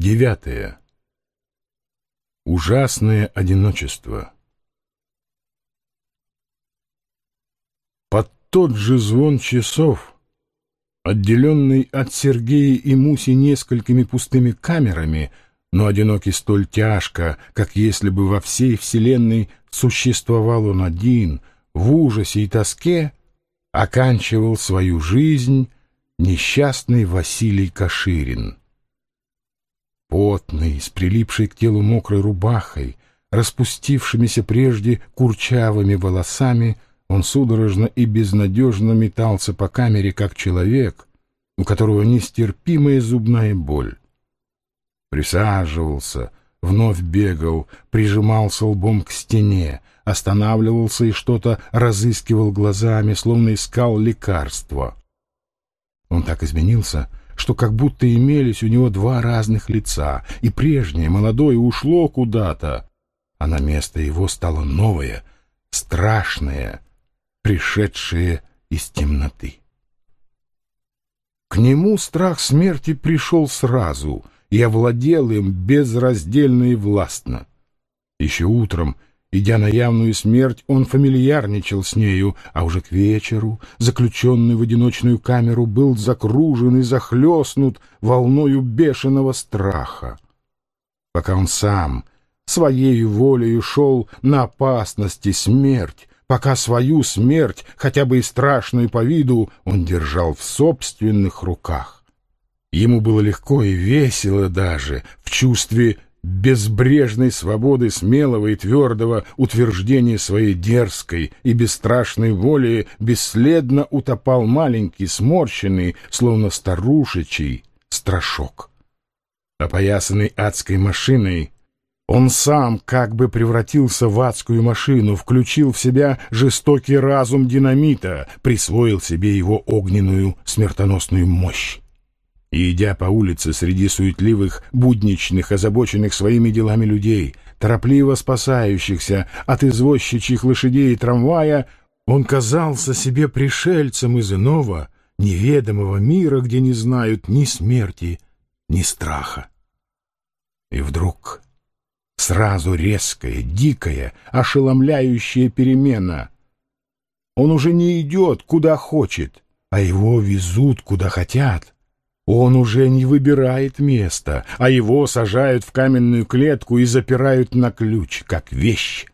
Девятое. Ужасное одиночество. Под тот же звон часов, отделенный от Сергея и Муси несколькими пустыми камерами, но одинокий столь тяжко, как если бы во всей вселенной существовал он один, в ужасе и тоске, оканчивал свою жизнь несчастный Василий Каширин потный, с прилипшей к телу мокрой рубахой, распустившимися прежде курчавыми волосами, он судорожно и безнадежно метался по камере, как человек, у которого нестерпимая зубная боль. Присаживался, вновь бегал, прижимался лбом к стене, останавливался и что-то разыскивал глазами, словно искал лекарства. Он так изменился, что как будто имелись у него два разных лица, и прежнее, молодое, ушло куда-то, а на место его стало новое, страшное, пришедшее из темноты. К нему страх смерти пришел сразу и овладел им безраздельно и властно. Еще утром Идя на явную смерть, он фамильярничал с нею, а уже к вечеру, заключенный в одиночную камеру, был закружен и захлестнут волною бешеного страха. Пока он сам своей волею шел на опасности смерть, пока свою смерть, хотя бы и страшную по виду, он держал в собственных руках. Ему было легко и весело даже в чувстве безбрежной свободы смелого и твердого утверждения своей дерзкой и бесстрашной воли бесследно утопал маленький, сморщенный, словно старушечий, страшок. Опоясанный адской машиной, он сам как бы превратился в адскую машину, включил в себя жестокий разум динамита, присвоил себе его огненную смертоносную мощь и, идя по улице среди суетливых, будничных, озабоченных своими делами людей, торопливо спасающихся от извозчичьих лошадей и трамвая, он казался себе пришельцем из иного, неведомого мира, где не знают ни смерти, ни страха. И вдруг сразу резкая, дикая, ошеломляющая перемена. Он уже не идет, куда хочет, а его везут, куда хотят. Он уже не выбирает место, а его сажают в каменную клетку и запирают на ключ, как вещь.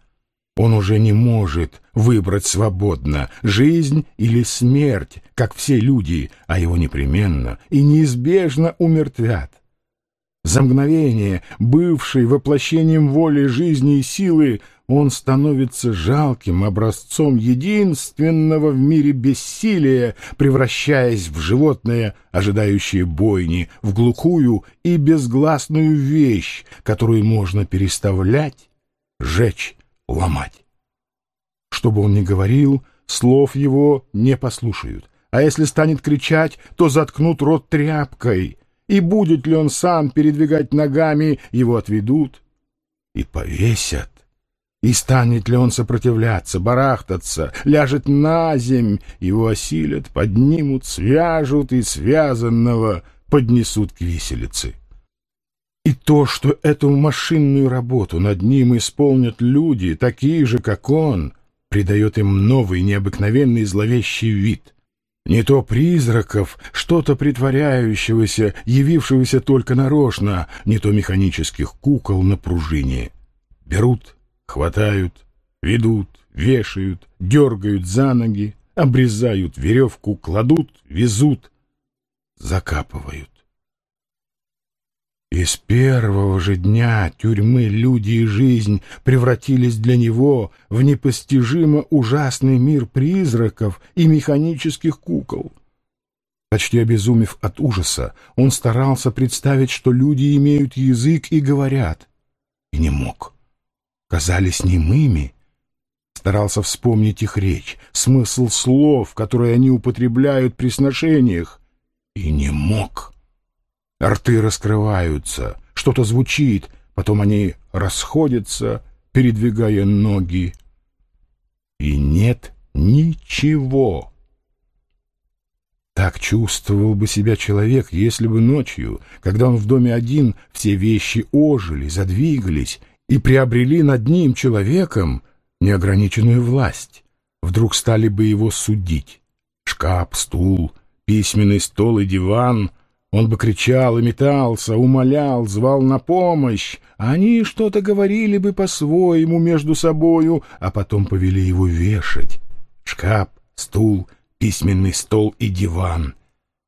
Он уже не может выбрать свободно жизнь или смерть, как все люди, а его непременно и неизбежно умертвят. За мгновение, бывший воплощением воли, жизни и силы, он становится жалким образцом единственного в мире бессилия, превращаясь в животное, ожидающее бойни, в глухую и безгласную вещь, которую можно переставлять, жечь, ломать. Что бы он ни говорил, слов его не послушают, а если станет кричать, то заткнут рот тряпкой, и будет ли он сам передвигать ногами, его отведут и повесят. И станет ли он сопротивляться, барахтаться, ляжет на земь, его осилят, поднимут, свяжут и связанного поднесут к виселице. И то, что эту машинную работу над ним исполнят люди, такие же, как он, придает им новый, необыкновенный зловещий вид. Не то призраков, что-то притворяющегося, явившегося только нарочно, не то механических кукол на пружине. Берут Хватают, ведут, вешают, дергают за ноги, обрезают веревку, кладут, везут, закапывают. И с первого же дня тюрьмы люди и жизнь превратились для него в непостижимо ужасный мир призраков и механических кукол. Почти обезумев от ужаса, он старался представить, что люди имеют язык и говорят, и не мог казались немыми. Старался вспомнить их речь, смысл слов, которые они употребляют при сношениях, и не мог. Рты раскрываются, что-то звучит, потом они расходятся, передвигая ноги. И нет ничего. Так чувствовал бы себя человек, если бы ночью, когда он в доме один, все вещи ожили, задвигались и приобрели над ним человеком неограниченную власть. Вдруг стали бы его судить. Шкаф, стул, письменный стол и диван. Он бы кричал и метался, умолял, звал на помощь. Они что-то говорили бы по-своему между собою, а потом повели его вешать. Шкаф, стул, письменный стол и диван,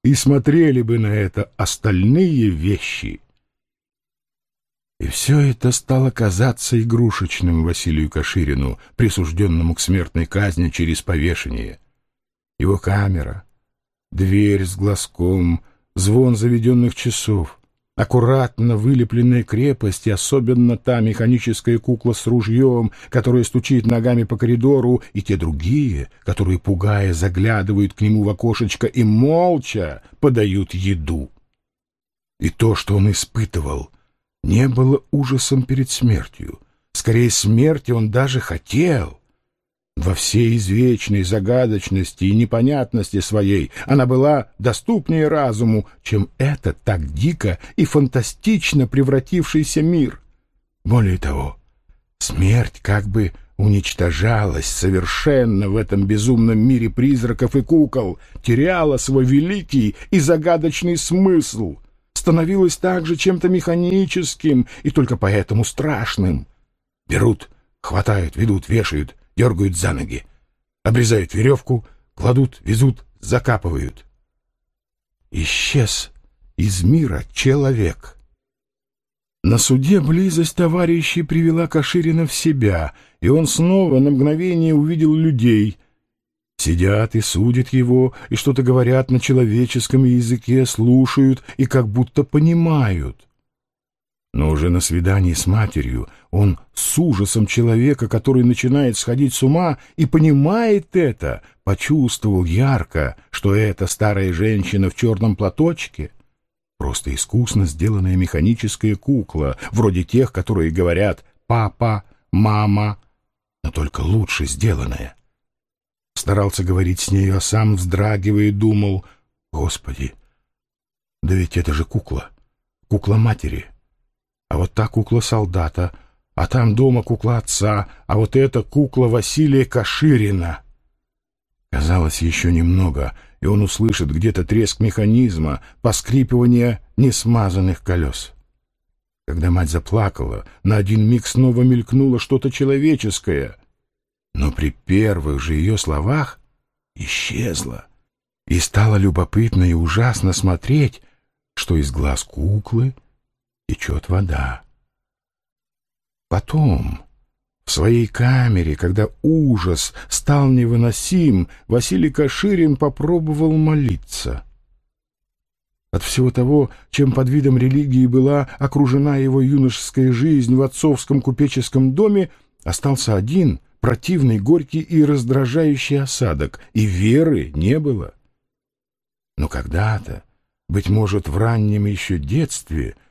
и смотрели бы на это остальные вещи. И все это стало казаться игрушечным Василию Каширину, присужденному к смертной казни через повешение. Его камера, дверь с глазком, звон заведенных часов, Аккуратно вылепленная крепость, и особенно та механическая кукла с ружьем, которая стучит ногами по коридору, и те другие, которые, пугая, заглядывают к нему в окошечко и молча подают еду. И то, что он испытывал, не было ужасом перед смертью. Скорее, смерти он даже хотел. Во всей извечной загадочности и непонятности своей она была доступнее разуму, чем этот так дико и фантастично превратившийся мир. Более того, смерть как бы уничтожалась совершенно в этом безумном мире призраков и кукол, теряла свой великий и загадочный смысл, становилась также чем-то механическим и только поэтому страшным. Берут, хватают, ведут, вешают, дергают за ноги, обрезают веревку, кладут, везут, закапывают. Исчез из мира человек. На суде близость товарищей привела Каширина в себя, и он снова на мгновение увидел людей. Сидят и судят его, и что-то говорят на человеческом языке, слушают и как будто понимают. Но уже на свидании с матерью он с ужасом человека, который начинает сходить с ума и понимает это, почувствовал ярко, что эта старая женщина в черном платочке — просто искусно сделанная механическая кукла, вроде тех, которые говорят «папа», «мама», но только лучше сделанная. Старался говорить с нею, а сам, вздрагивая, думал «Господи, да ведь это же кукла, кукла матери». А вот та кукла солдата, а там дома кукла отца, а вот эта кукла Василия Каширина. Казалось, еще немного, и он услышит где-то треск механизма, поскрипывание несмазанных колес. Когда мать заплакала, на один миг снова мелькнуло что-то человеческое, но при первых же ее словах исчезло, и стало любопытно и ужасно смотреть, что из глаз куклы — течет вода. Потом, в своей камере, когда ужас стал невыносим, Василий Каширин попробовал молиться. От всего того, чем под видом религии была окружена его юношеская жизнь в отцовском купеческом доме, остался один противный, горький и раздражающий осадок, и веры не было. Но когда-то, быть может, в раннем еще детстве —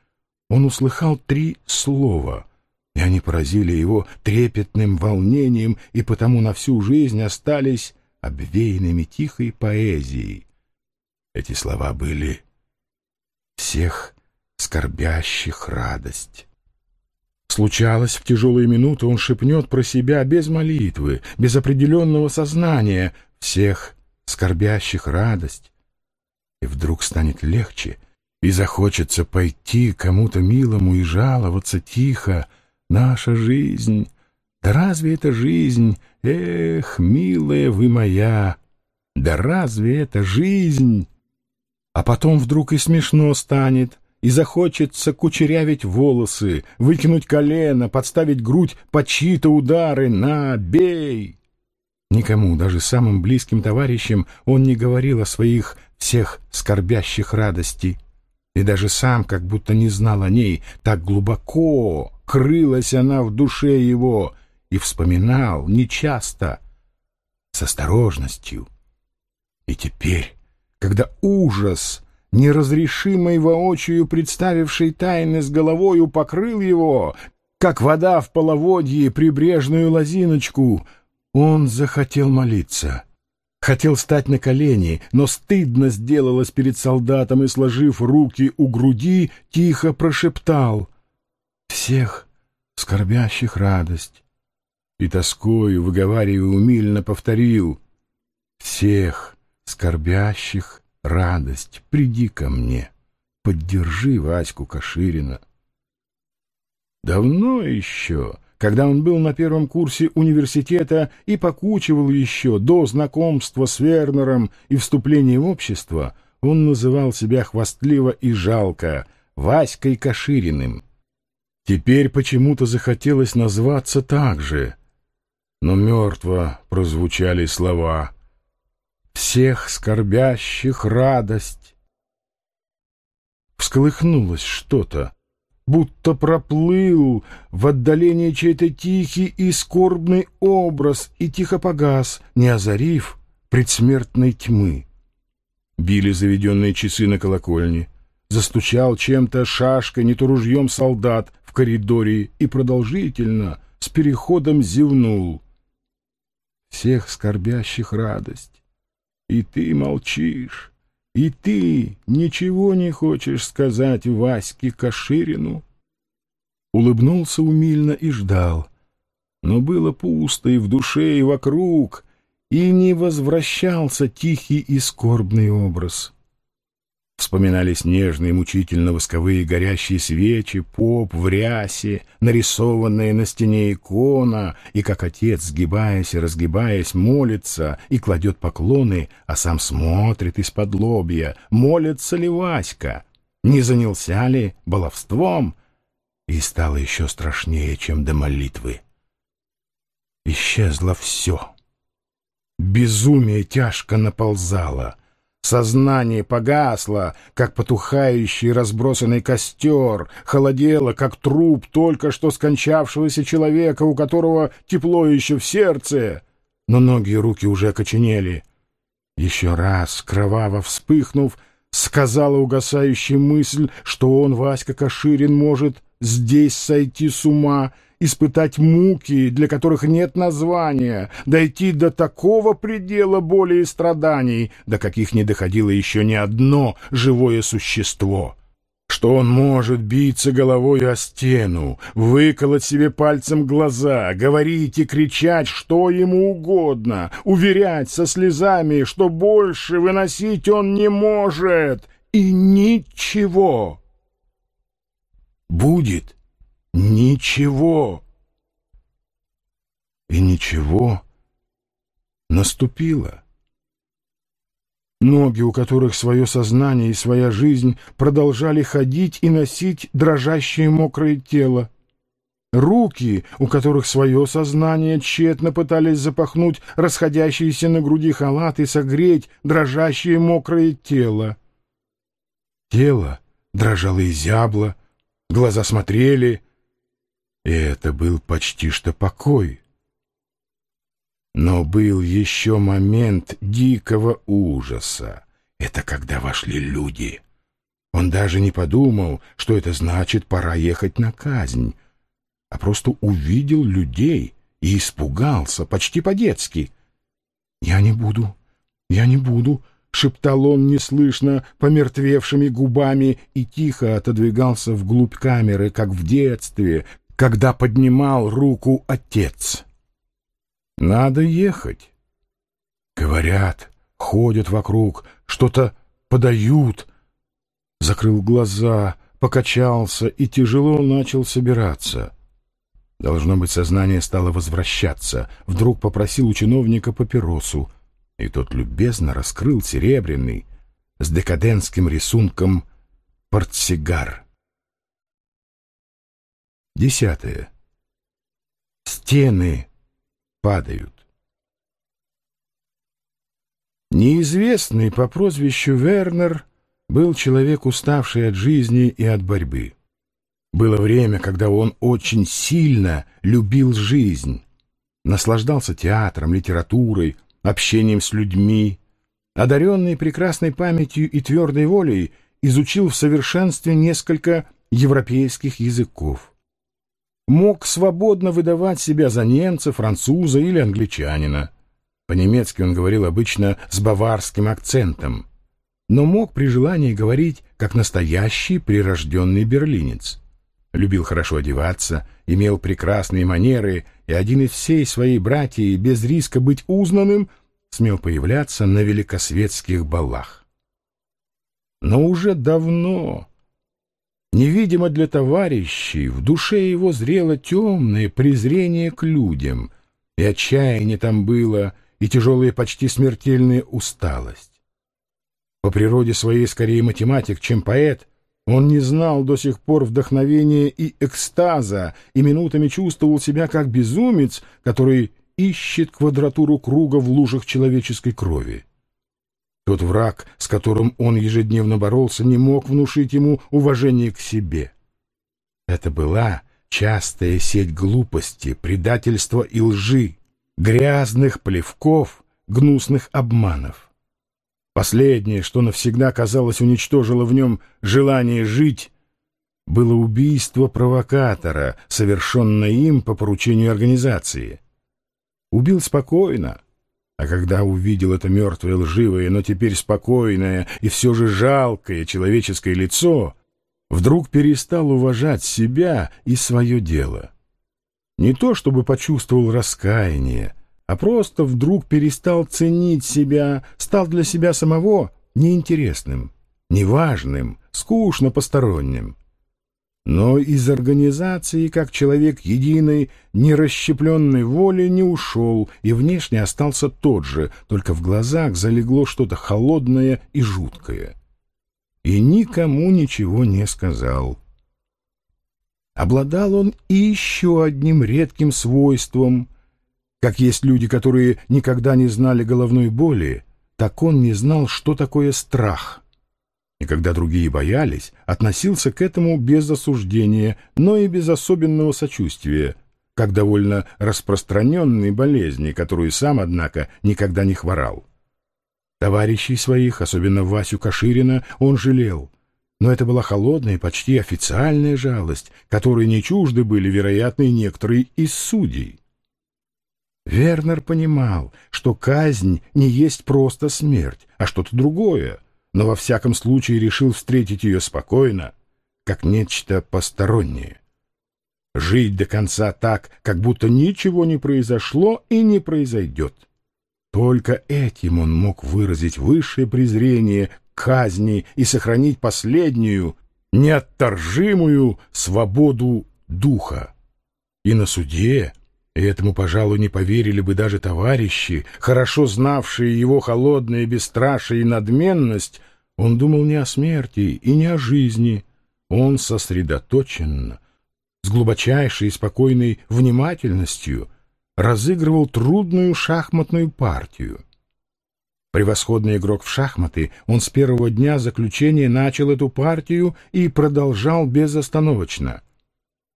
он услыхал три слова, и они поразили его трепетным волнением и потому на всю жизнь остались обвеянными тихой поэзией. Эти слова были «всех скорбящих радость». Случалось, в тяжелые минуты он шепнет про себя без молитвы, без определенного сознания «всех скорбящих радость», и вдруг станет легче — и захочется пойти кому-то милому и жаловаться тихо. Наша жизнь, да разве это жизнь? Эх, милая вы моя, да разве это жизнь? А потом вдруг и смешно станет, и захочется кучерявить волосы, выкинуть колено, подставить грудь под чьи-то удары. На, бей! Никому, даже самым близким товарищам, он не говорил о своих всех скорбящих радостей и даже сам как будто не знал о ней, так глубоко крылась она в душе его и вспоминал нечасто, с осторожностью. И теперь, когда ужас, неразрешимый воочию представивший тайны с головою, покрыл его, как вода в половодье прибрежную лозиночку, он захотел молиться. Хотел стать на колени, но стыдно сделалось перед солдатом и, сложив руки у груди, тихо прошептал «Всех скорбящих радость!» И тоскою, выговаривая умильно, повторил «Всех скорбящих радость, приди ко мне, поддержи Ваську Каширина». Давно еще когда он был на первом курсе университета и покучивал еще до знакомства с Вернером и вступления в общество, он называл себя хвастливо и жалко Васькой Кашириным. Теперь почему-то захотелось назваться так же, но мертво прозвучали слова «Всех скорбящих радость». Всколыхнулось что-то, будто проплыл в отдалении чей-то тихий и скорбный образ и тихо погас, не озарив предсмертной тьмы. Били заведенные часы на колокольне, застучал чем-то шашкой, не то ружьем солдат в коридоре и продолжительно, с переходом зевнул. Всех скорбящих радость, и ты молчишь. И ты ничего не хочешь сказать Ваське Каширину? Улыбнулся умильно и ждал. Но было пусто и в душе, и вокруг, и не возвращался тихий и скорбный образ. Вспоминались нежные, мучительно-восковые горящие свечи, поп в рясе, нарисованная на стене икона, и как отец, сгибаясь и разгибаясь, молится и кладет поклоны, а сам смотрит из-под лобья, молится ли Васька, не занялся ли баловством, и стало еще страшнее, чем до молитвы. Исчезло все. Безумие тяжко наползало — Сознание погасло, как потухающий разбросанный костер, холодело, как труп только что скончавшегося человека, у которого тепло еще в сердце. Но ноги и руки уже окоченели. Еще раз, кроваво вспыхнув, сказала угасающая мысль, что он, Васька Каширин, может здесь сойти с ума — испытать муки, для которых нет названия, дойти до такого предела боли и страданий, до каких не доходило еще ни одно живое существо что он может биться головой о стену, выколоть себе пальцем глаза, говорить и кричать, что ему угодно, уверять со слезами, что больше выносить он не может, и ничего. Будет Ничего. И ничего наступило. Ноги, у которых свое сознание и своя жизнь, продолжали ходить и носить дрожащее мокрое тело. Руки, у которых свое сознание, тщетно пытались запахнуть расходящийся на груди халат и согреть дрожащее мокрое тело. Тело дрожало и зябло, глаза смотрели — и это был почти что покой. Но был еще момент дикого ужаса. Это когда вошли люди. Он даже не подумал, что это значит пора ехать на казнь, а просто увидел людей и испугался, почти по-детски. «Я не буду, я не буду», — шептал он неслышно, помертвевшими губами, и тихо отодвигался вглубь камеры, как в детстве, когда поднимал руку отец. Надо ехать. Говорят, ходят вокруг, что-то подают. Закрыл глаза, покачался и тяжело начал собираться. Должно быть, сознание стало возвращаться. Вдруг попросил у чиновника папиросу, и тот любезно раскрыл серебряный с декадентским рисунком портсигар. Десятое. Стены падают. Неизвестный по прозвищу Вернер был человек, уставший от жизни и от борьбы. Было время, когда он очень сильно любил жизнь, наслаждался театром, литературой, общением с людьми, одаренный прекрасной памятью и твердой волей, изучил в совершенстве несколько европейских языков мог свободно выдавать себя за немца, француза или англичанина. По-немецки он говорил обычно с баварским акцентом, но мог при желании говорить как настоящий прирожденный берлинец. Любил хорошо одеваться, имел прекрасные манеры, и один из всей своей братьи, без риска быть узнанным, смел появляться на великосветских балах. Но уже давно, невидимо для товарищей, в душе его зрело темное презрение к людям, и отчаяние там было, и тяжелая почти смертельная усталость. По природе своей скорее математик, чем поэт, он не знал до сих пор вдохновения и экстаза, и минутами чувствовал себя как безумец, который ищет квадратуру круга в лужах человеческой крови. Тот враг, с которым он ежедневно боролся, не мог внушить ему уважение к себе. Это была частая сеть глупости, предательства и лжи, грязных плевков, гнусных обманов. Последнее, что навсегда, казалось, уничтожило в нем желание жить, было убийство провокатора, совершенное им по поручению организации. Убил спокойно, а когда увидел это мертвое, лживое, но теперь спокойное и все же жалкое человеческое лицо, вдруг перестал уважать себя и свое дело. Не то чтобы почувствовал раскаяние, а просто вдруг перестал ценить себя, стал для себя самого неинтересным, неважным, скучно посторонним но из организации, как человек единой, нерасщепленной воли, не ушел и внешне остался тот же, только в глазах залегло что-то холодное и жуткое. И никому ничего не сказал. Обладал он и еще одним редким свойством. Как есть люди, которые никогда не знали головной боли, так он не знал, что такое страх — и когда другие боялись, относился к этому без осуждения, но и без особенного сочувствия, как довольно распространенной болезни, которую сам, однако, никогда не хворал. Товарищей своих, особенно Васю Каширина, он жалел, но это была холодная, почти официальная жалость, которой не чужды были, вероятно, и некоторые из судей. Вернер понимал, что казнь не есть просто смерть, а что-то другое — но во всяком случае решил встретить ее спокойно, как нечто постороннее. Жить до конца так, как будто ничего не произошло и не произойдет. Только этим он мог выразить высшее презрение казни и сохранить последнюю, неотторжимую свободу духа. И на суде и этому, пожалуй, не поверили бы даже товарищи, хорошо знавшие его холодное бесстрашие и надменность, он думал не о смерти и не о жизни. Он сосредоточенно, с глубочайшей и спокойной внимательностью разыгрывал трудную шахматную партию. Превосходный игрок в шахматы, он с первого дня заключения начал эту партию и продолжал безостановочно.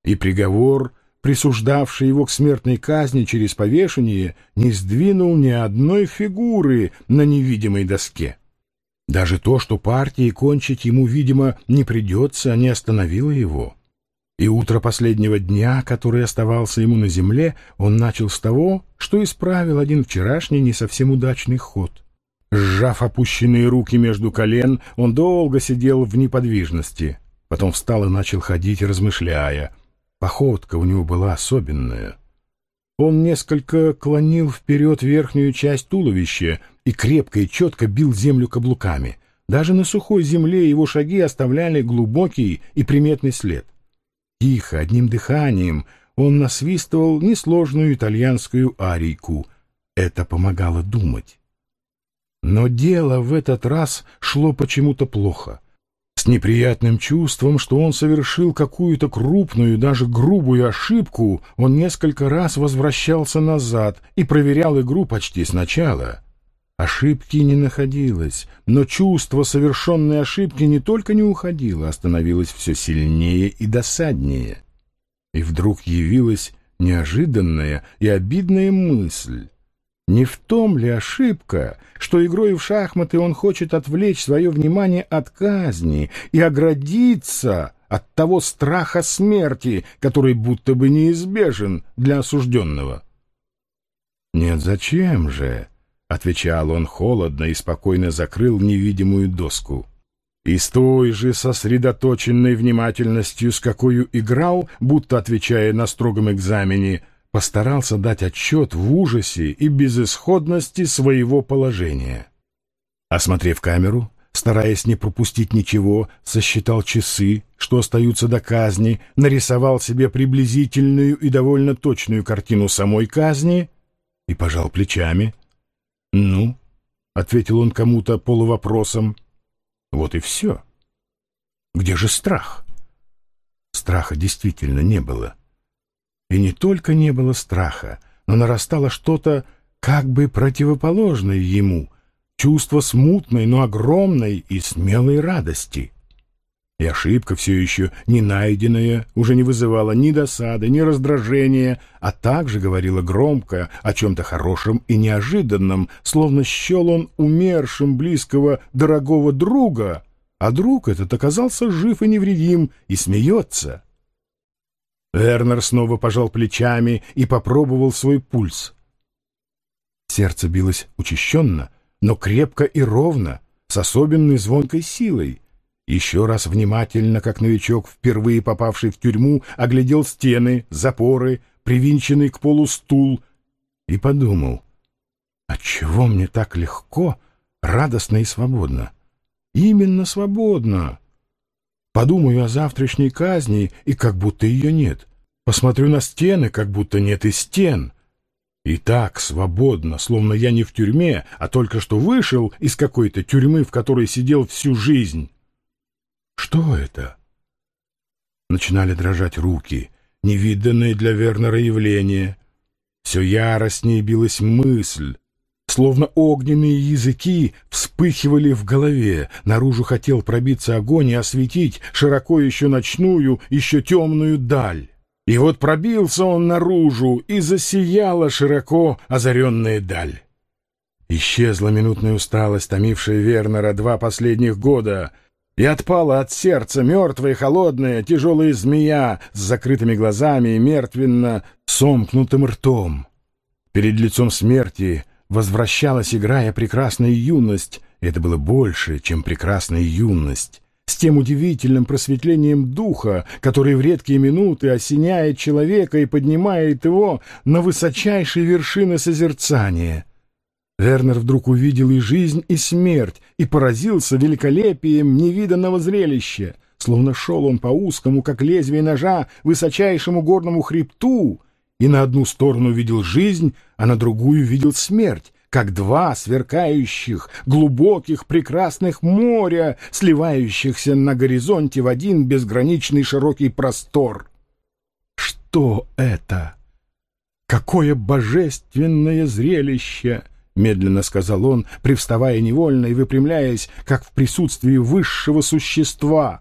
И приговор присуждавший его к смертной казни через повешение, не сдвинул ни одной фигуры на невидимой доске. Даже то, что партии кончить ему, видимо, не придется, не остановило его. И утро последнего дня, который оставался ему на земле, он начал с того, что исправил один вчерашний не совсем удачный ход. Сжав опущенные руки между колен, он долго сидел в неподвижности. Потом встал и начал ходить, размышляя — Походка у него была особенная. Он несколько клонил вперед верхнюю часть туловища и крепко и четко бил землю каблуками. Даже на сухой земле его шаги оставляли глубокий и приметный след. Тихо, одним дыханием, он насвистывал несложную итальянскую арийку. Это помогало думать. Но дело в этот раз шло почему-то плохо — с неприятным чувством, что он совершил какую-то крупную, даже грубую ошибку, он несколько раз возвращался назад и проверял игру почти сначала. Ошибки не находилось, но чувство совершенной ошибки не только не уходило, а становилось все сильнее и досаднее. И вдруг явилась неожиданная и обидная мысль. Не в том ли ошибка, что игрой в шахматы он хочет отвлечь свое внимание от казни и оградиться от того страха смерти, который будто бы неизбежен для осужденного? Нет, зачем же? отвечал он холодно и спокойно закрыл невидимую доску. И с той же сосредоточенной внимательностью, с какой играл, будто отвечая на строгом экзамене, постарался дать отчет в ужасе и безысходности своего положения. Осмотрев камеру, стараясь не пропустить ничего, сосчитал часы, что остаются до казни, нарисовал себе приблизительную и довольно точную картину самой казни и пожал плечами. «Ну?» — ответил он кому-то полувопросом. «Вот и все. Где же страх?» Страха действительно не было. И не только не было страха, но нарастало что-то как бы противоположное ему — чувство смутной, но огромной и смелой радости. И ошибка все еще не найденная уже не вызывала ни досады, ни раздражения, а также говорила громко о чем-то хорошем и неожиданном, словно счел он умершим близкого дорогого друга, а друг этот оказался жив и невредим и смеется. Эрнер снова пожал плечами и попробовал свой пульс. Сердце билось учащенно — но крепко и ровно, с особенной звонкой силой. Еще раз внимательно, как новичок, впервые попавший в тюрьму, оглядел стены, запоры, привинченный к полу стул, и подумал, отчего мне так легко, радостно и свободно? Именно свободно. Подумаю о завтрашней казни, и как будто ее нет. Посмотрю на стены, как будто нет и стен — и так свободно, словно я не в тюрьме, а только что вышел из какой-то тюрьмы, в которой сидел всю жизнь. Что это? Начинали дрожать руки, невиданное для Вернера явление. Все яростнее билась мысль, словно огненные языки вспыхивали в голове. Наружу хотел пробиться огонь и осветить широко еще ночную, еще темную даль. И вот пробился он наружу, и засияла широко озаренная даль. Исчезла минутная усталость, томившая Вернера два последних года, и отпала от сердца мертвая, холодная, тяжелая змея с закрытыми глазами и мертвенно сомкнутым ртом. Перед лицом смерти возвращалась, играя, прекрасная юность, и это было больше, чем прекрасная юность. С тем удивительным просветлением духа, который в редкие минуты осеняет человека и поднимает его на высочайшие вершины созерцания. Вернер вдруг увидел и жизнь, и смерть, и поразился великолепием невиданного зрелища, словно шел он по узкому, как лезвие ножа, высочайшему горному хребту, и на одну сторону видел жизнь, а на другую видел смерть, как два сверкающих, глубоких, прекрасных моря, сливающихся на горизонте в один безграничный широкий простор. Что это? Какое божественное зрелище! — медленно сказал он, привставая невольно и выпрямляясь, как в присутствии высшего существа —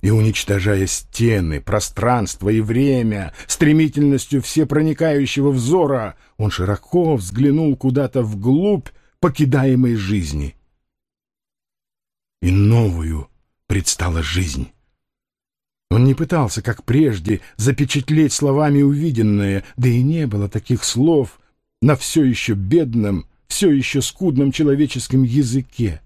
и уничтожая стены, пространство и время, стремительностью всепроникающего взора, он широко взглянул куда-то вглубь покидаемой жизни. И новую предстала жизнь. Он не пытался, как прежде, запечатлеть словами увиденное, да и не было таких слов на все еще бедном, все еще скудном человеческом языке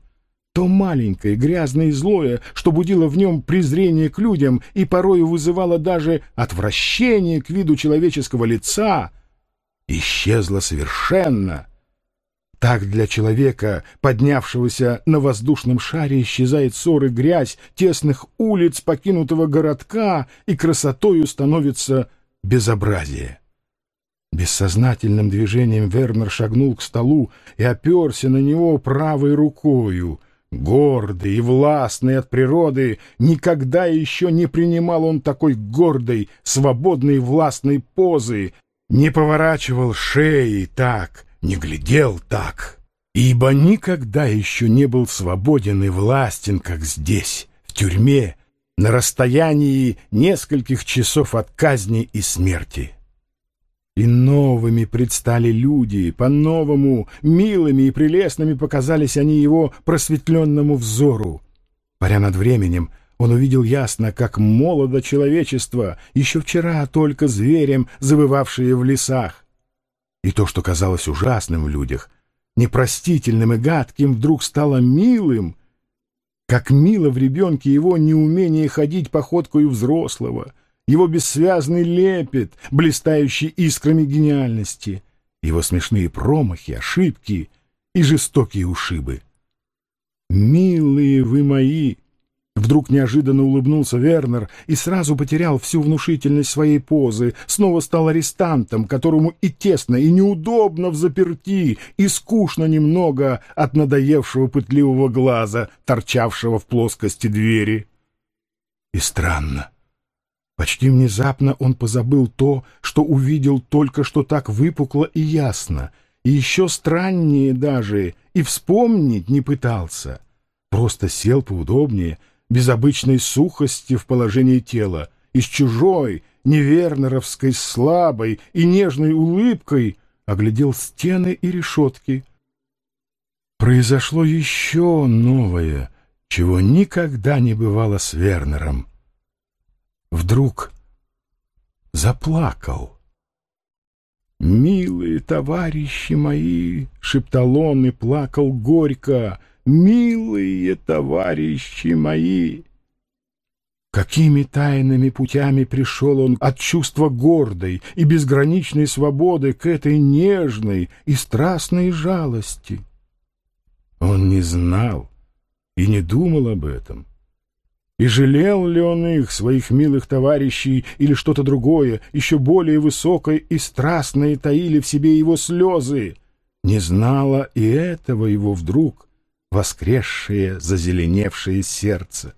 то маленькое, грязное и злое, что будило в нем презрение к людям и порою вызывало даже отвращение к виду человеческого лица, исчезло совершенно. Так для человека, поднявшегося на воздушном шаре, исчезает ссор и грязь тесных улиц покинутого городка, и красотою становится безобразие. Бессознательным движением Вернер шагнул к столу и оперся на него правой рукою — Гордый и властный от природы, никогда еще не принимал он такой гордой, свободной властной позы, не поворачивал шеи так, не глядел так, ибо никогда еще не был свободен и властен, как здесь, в тюрьме, на расстоянии нескольких часов от казни и смерти. И новыми предстали люди, по-новому, милыми и прелестными показались они его просветленному взору. Паря над временем, он увидел ясно, как молодо человечество, еще вчера только зверем, завывавшее в лесах. И то, что казалось ужасным в людях, непростительным и гадким, вдруг стало милым, как мило в ребенке его неумение ходить походкою взрослого, его бессвязный лепет, блистающий искрами гениальности, его смешные промахи, ошибки и жестокие ушибы. «Милые вы мои!» Вдруг неожиданно улыбнулся Вернер и сразу потерял всю внушительность своей позы, снова стал арестантом, которому и тесно, и неудобно в заперти, и скучно немного от надоевшего пытливого глаза, торчавшего в плоскости двери. И странно. Почти внезапно он позабыл то, что увидел только что так выпукло и ясно, и еще страннее даже, и вспомнить не пытался. Просто сел поудобнее — без обычной сухости в положении тела, и с чужой, невернеровской, слабой и нежной улыбкой оглядел стены и решетки. Произошло еще новое, чего никогда не бывало с Вернером. Вдруг заплакал. «Милые товарищи мои!» — шептал он и плакал горько — милые товарищи мои!» Какими тайными путями пришел он от чувства гордой и безграничной свободы к этой нежной и страстной жалости? Он не знал и не думал об этом. И жалел ли он их, своих милых товарищей, или что-то другое, еще более высокое и страстное таили в себе его слезы? Не знала и этого его вдруг — воскресшее, зазеленевшее сердце.